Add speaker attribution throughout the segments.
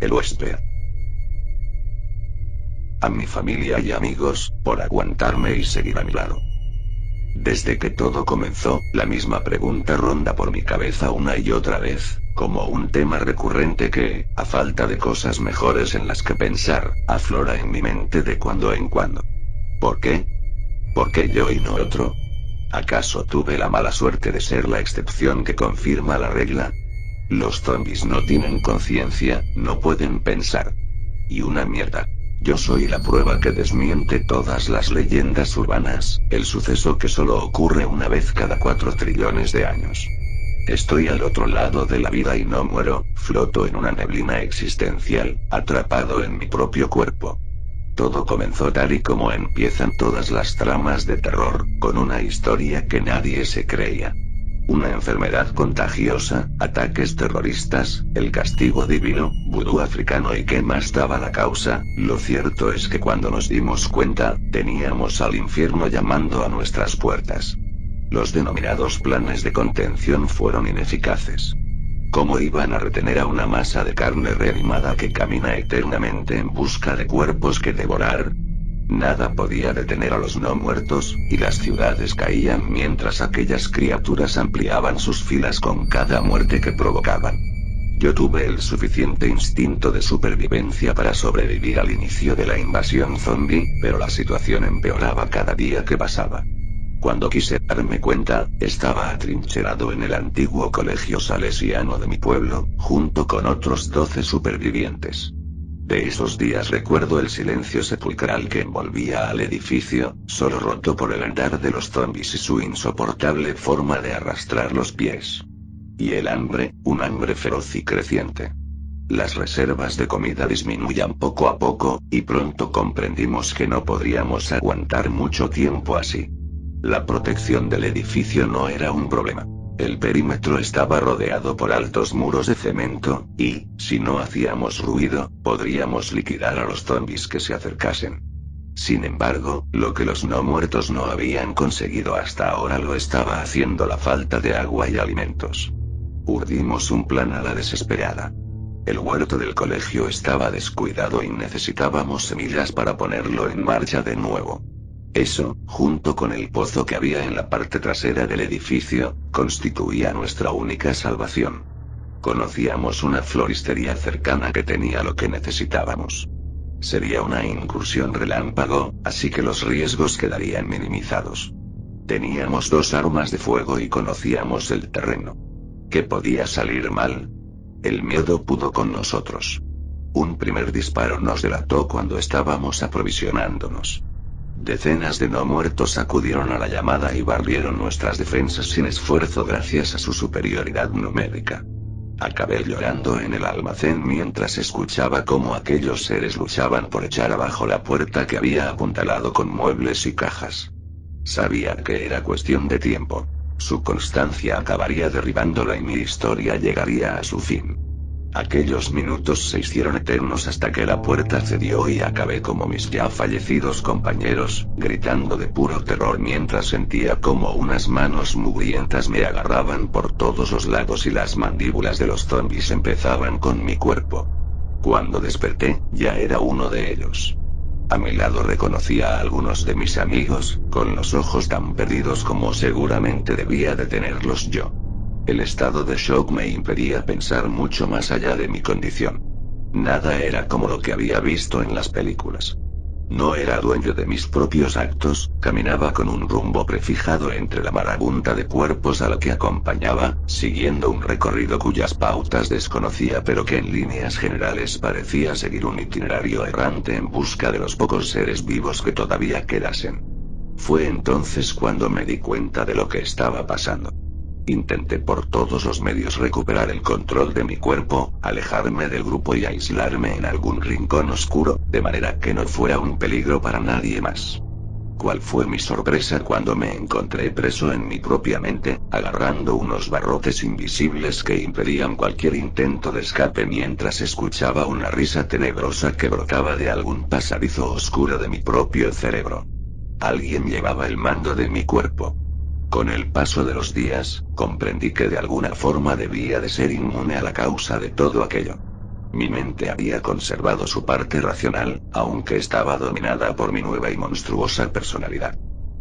Speaker 1: el huésped. A mi familia y amigos, por aguantarme y seguir a mi lado. Desde que todo comenzó, la misma pregunta ronda por mi cabeza una y otra vez, como un tema recurrente que, a falta de cosas mejores en las que pensar, aflora en mi mente de cuando en cuando. ¿Por qué? ¿Por qué yo y no otro? ¿Acaso tuve la mala suerte de ser la excepción que confirma la regla? Los zombies no tienen conciencia, no pueden pensar. Y una mierda. Yo soy la prueba que desmiente todas las leyendas urbanas, el suceso que solo ocurre una vez cada cuatro trillones de años. Estoy al otro lado de la vida y no muero, floto en una neblina existencial, atrapado en mi propio cuerpo. Todo comenzó tal y como empiezan todas las tramas de terror, con una historia que nadie se creía. Una enfermedad contagiosa, ataques terroristas, el castigo divino, vudú africano y qué más daba la causa, lo cierto es que cuando nos dimos cuenta, teníamos al infierno llamando a nuestras puertas. Los denominados planes de contención fueron ineficaces. ¿Cómo iban a retener a una masa de carne reanimada que camina eternamente en busca de cuerpos que devorar? Nada podía detener a los no muertos, y las ciudades caían mientras aquellas criaturas ampliaban sus filas con cada muerte que provocaban. Yo tuve el suficiente instinto de supervivencia para sobrevivir al inicio de la invasión zombie, pero la situación empeoraba cada día que pasaba. Cuando quise darme cuenta, estaba atrincherado en el antiguo colegio salesiano de mi pueblo, junto con otros doce supervivientes. De esos días recuerdo el silencio sepulcral que envolvía al edificio, solo roto por el andar de los zombies y su insoportable forma de arrastrar los pies. Y el hambre, un hambre feroz y creciente. Las reservas de comida disminuían poco a poco, y pronto comprendimos que no podríamos aguantar mucho tiempo así. La protección del edificio no era un problema. El perímetro estaba rodeado por altos muros de cemento, y, si no hacíamos ruido, podríamos liquidar a los zombies que se acercasen. Sin embargo, lo que los no muertos no habían conseguido hasta ahora lo estaba haciendo la falta de agua y alimentos. Urdimos un plan a la desesperada. El huerto del colegio estaba descuidado y necesitábamos semillas para ponerlo en marcha de nuevo. Eso, junto con el pozo que había en la parte trasera del edificio, constituía nuestra única salvación. Conocíamos una floristería cercana que tenía lo que necesitábamos. Sería una incursión relámpago, así que los riesgos quedarían minimizados. Teníamos dos armas de fuego y conocíamos el terreno. ¿Qué podía salir mal? El miedo pudo con nosotros. Un primer disparo nos delató cuando estábamos aprovisionándonos. Decenas de no muertos acudieron a la llamada y barrieron nuestras defensas sin esfuerzo gracias a su superioridad numérica. Acabé llorando en el almacén mientras escuchaba cómo aquellos seres luchaban por echar abajo la puerta que había apuntalado con muebles y cajas. Sabía que era cuestión de tiempo. Su constancia acabaría derribándola y mi historia llegaría a su fin. Aquellos minutos se hicieron eternos hasta que la puerta cedió y acabé como mis ya fallecidos compañeros, gritando de puro terror mientras sentía como unas manos mugrientas me agarraban por todos los lados y las mandíbulas de los zombies empezaban con mi cuerpo. Cuando desperté, ya era uno de ellos. A mi lado reconocía a algunos de mis amigos, con los ojos tan perdidos como seguramente debía de tenerlos yo. El estado de shock me impedía pensar mucho más allá de mi condición. Nada era como lo que había visto en las películas. No era dueño de mis propios actos, caminaba con un rumbo prefijado entre la marabunta de cuerpos a la que acompañaba, siguiendo un recorrido cuyas pautas desconocía pero que en líneas generales parecía seguir un itinerario errante en busca de los pocos seres vivos que todavía quedasen. Fue entonces cuando me di cuenta de lo que estaba pasando. Intenté por todos los medios recuperar el control de mi cuerpo, alejarme del grupo y aislarme en algún rincón oscuro, de manera que no fuera un peligro para nadie más. ¿Cuál fue mi sorpresa cuando me encontré preso en mi propia mente, agarrando unos barrotes invisibles que impedían cualquier intento de escape mientras escuchaba una risa tenebrosa que brotaba de algún pasadizo oscuro de mi propio cerebro? Alguien llevaba el mando de mi cuerpo. Con el paso de los días, comprendí que de alguna forma debía de ser inmune a la causa de todo aquello. Mi mente había conservado su parte racional, aunque estaba dominada por mi nueva y monstruosa personalidad.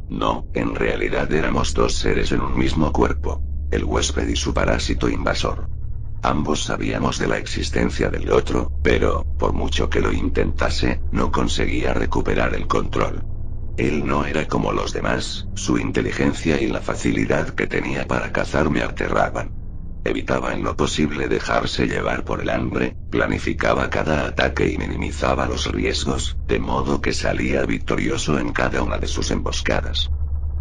Speaker 1: No, en realidad éramos dos seres en un mismo cuerpo. El huésped y su parásito invasor. Ambos sabíamos de la existencia del otro, pero, por mucho que lo intentase, no conseguía recuperar el control. Él no era como los demás, su inteligencia y la facilidad que tenía para cazar me aterraban. Evitaba en lo posible dejarse llevar por el hambre, planificaba cada ataque y minimizaba los riesgos, de modo que salía victorioso en cada una de sus emboscadas.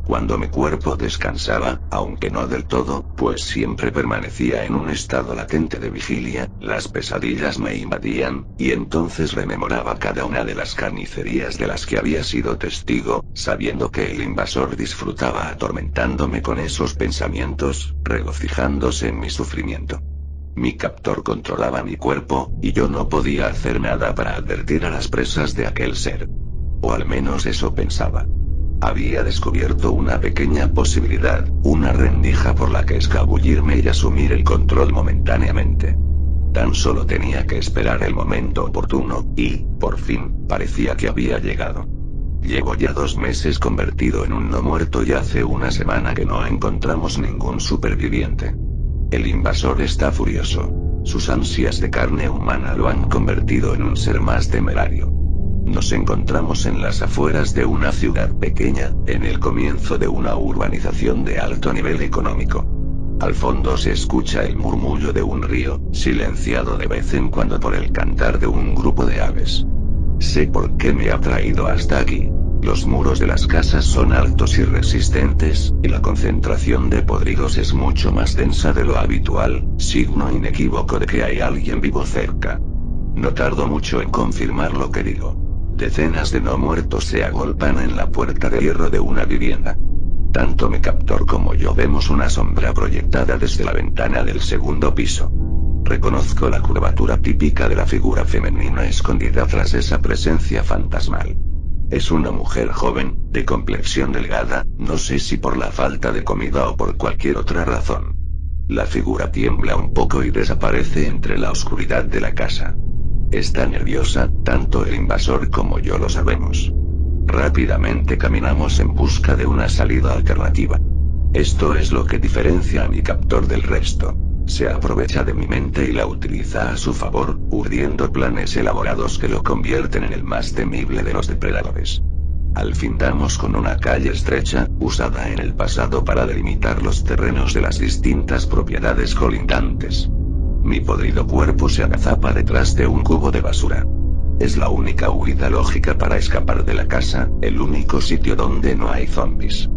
Speaker 1: Cuando mi cuerpo descansaba, aunque no del todo, pues siempre permanecía en un estado latente de vigilia, las pesadillas me invadían, y entonces rememoraba cada una de las carnicerías de las que había sido testigo, sabiendo que el invasor disfrutaba atormentándome con esos pensamientos, regocijándose en mi sufrimiento. Mi captor controlaba mi cuerpo, y yo no podía hacer nada para advertir a las presas de aquel ser. O al menos eso pensaba. Había descubierto una pequeña posibilidad, una rendija por la que escabullirme y asumir el control momentáneamente. Tan solo tenía que esperar el momento oportuno, y, por fin, parecía que había llegado. Llevo ya dos meses convertido en un no muerto y hace una semana que no encontramos ningún superviviente. El invasor está furioso. Sus ansias de carne humana lo han convertido en un ser más temerario. Nos encontramos en las afueras de una ciudad pequeña, en el comienzo de una urbanización de alto nivel económico. Al fondo se escucha el murmullo de un río, silenciado de vez en cuando por el cantar de un grupo de aves. Sé por qué me ha traído hasta aquí. Los muros de las casas son altos y resistentes, y la concentración de podridos es mucho más densa de lo habitual, signo inequívoco de que hay alguien vivo cerca. No tardo mucho en confirmar lo que digo. Decenas de no muertos se agolpan en la puerta de hierro de una vivienda. Tanto mi captor como yo vemos una sombra proyectada desde la ventana del segundo piso. Reconozco la curvatura típica de la figura femenina escondida tras esa presencia fantasmal. Es una mujer joven, de complexión delgada, no sé si por la falta de comida o por cualquier otra razón. La figura tiembla un poco y desaparece entre la oscuridad de la casa. Está nerviosa, tanto el invasor como yo lo sabemos. Rápidamente caminamos en busca de una salida alternativa. Esto es lo que diferencia a mi captor del resto. Se aprovecha de mi mente y la utiliza a su favor, urdiendo planes elaborados que lo convierten en el más temible de los depredadores. Al fin damos con una calle estrecha, usada en el pasado para delimitar los terrenos de las distintas propiedades colindantes. Mi podrido cuerpo se agazapa detrás de un cubo de basura. Es la única huida lógica para escapar de la casa, el único sitio donde no hay zombies.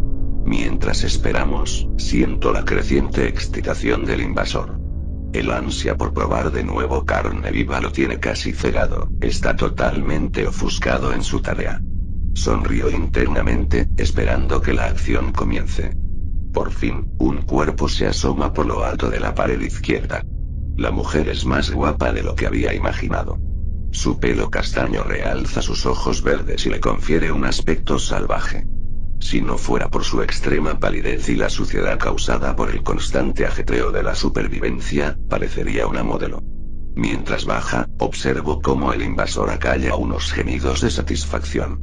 Speaker 1: Mientras esperamos, siento la creciente excitación del invasor. El ansia por probar de nuevo carne viva lo tiene casi cegado, está totalmente ofuscado en su tarea. Sonrío internamente, esperando que la acción comience. Por fin, un cuerpo se asoma por lo alto de la pared izquierda. La mujer es más guapa de lo que había imaginado. Su pelo castaño realza sus ojos verdes y le confiere un aspecto salvaje. Si no fuera por su extrema palidez y la suciedad causada por el constante ajetreo de la supervivencia, parecería una modelo. Mientras baja, observo cómo el invasor acalla unos gemidos de satisfacción.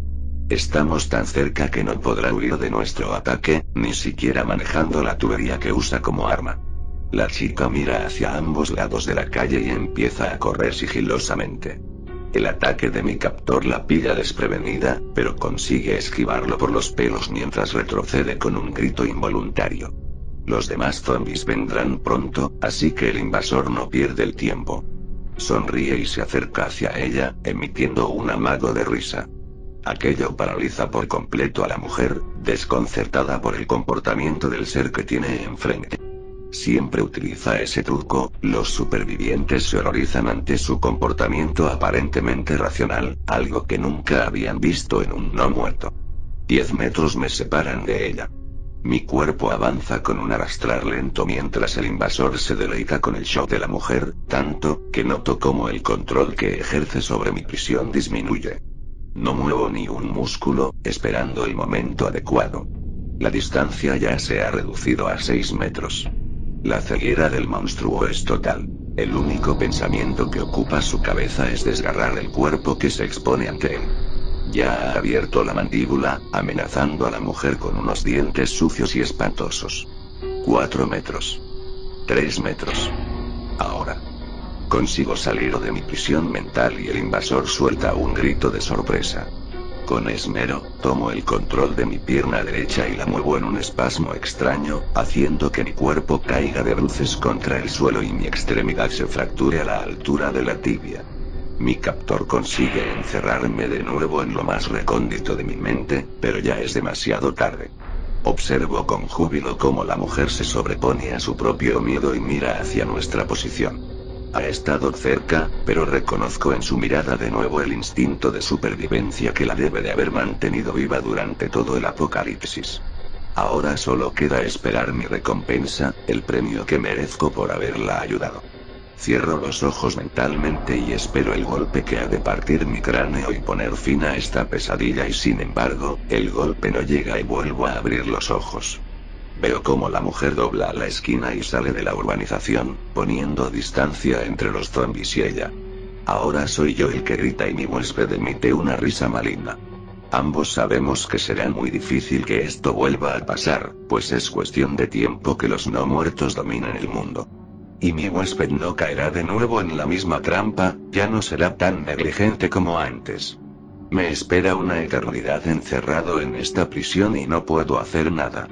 Speaker 1: Estamos tan cerca que no podrá huir de nuestro ataque, ni siquiera manejando la tubería que usa como arma. La chica mira hacia ambos lados de la calle y empieza a correr sigilosamente. El ataque de mi captor la pilla desprevenida, pero consigue esquivarlo por los pelos mientras retrocede con un grito involuntario. Los demás zombies vendrán pronto, así que el invasor no pierde el tiempo. Sonríe y se acerca hacia ella, emitiendo un amago de risa. Aquello paraliza por completo a la mujer, desconcertada por el comportamiento del ser que tiene enfrente. Siempre utiliza ese truco, los supervivientes se horrorizan ante su comportamiento aparentemente racional, algo que nunca habían visto en un no muerto. Diez metros me separan de ella. Mi cuerpo avanza con un arrastrar lento mientras el invasor se deleita con el show de la mujer, tanto, que noto como el control que ejerce sobre mi prisión disminuye. No muevo ni un músculo, esperando el momento adecuado. La distancia ya se ha reducido a seis metros. La ceguera del monstruo es total. El único pensamiento que ocupa su cabeza es desgarrar el cuerpo que se expone ante él. Ya ha abierto la mandíbula, amenazando a la mujer con unos dientes sucios y espantosos. Cuatro metros. Tres metros. Ahora. Consigo salir de mi prisión mental y el invasor suelta un grito de sorpresa. Con esmero, tomo el control de mi pierna derecha y la muevo en un espasmo extraño, haciendo que mi cuerpo caiga de bruces contra el suelo y mi extremidad se fracture a la altura de la tibia. Mi captor consigue encerrarme de nuevo en lo más recóndito de mi mente, pero ya es demasiado tarde. Observo con júbilo cómo la mujer se sobrepone a su propio miedo y mira hacia nuestra posición. Ha estado cerca, pero reconozco en su mirada de nuevo el instinto de supervivencia que la debe de haber mantenido viva durante todo el apocalipsis. Ahora solo queda esperar mi recompensa, el premio que merezco por haberla ayudado. Cierro los ojos mentalmente y espero el golpe que ha de partir mi cráneo y poner fin a esta pesadilla y sin embargo, el golpe no llega y vuelvo a abrir los ojos. Veo cómo la mujer dobla la esquina y sale de la urbanización, poniendo distancia entre los zombies y ella. Ahora soy yo el que grita y mi huésped emite una risa maligna. Ambos sabemos que será muy difícil que esto vuelva a pasar, pues es cuestión de tiempo que los no muertos dominen el mundo. Y mi huésped no caerá de nuevo en la misma trampa, ya no será tan negligente como antes. Me espera una eternidad encerrado en esta prisión y no puedo hacer nada.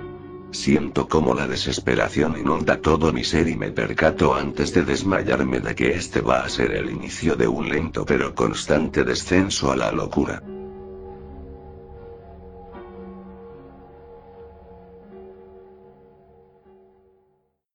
Speaker 1: Siento como la desesperación inunda todo mi ser y me percato antes de desmayarme de que este va a ser el inicio de un lento pero constante descenso a la locura.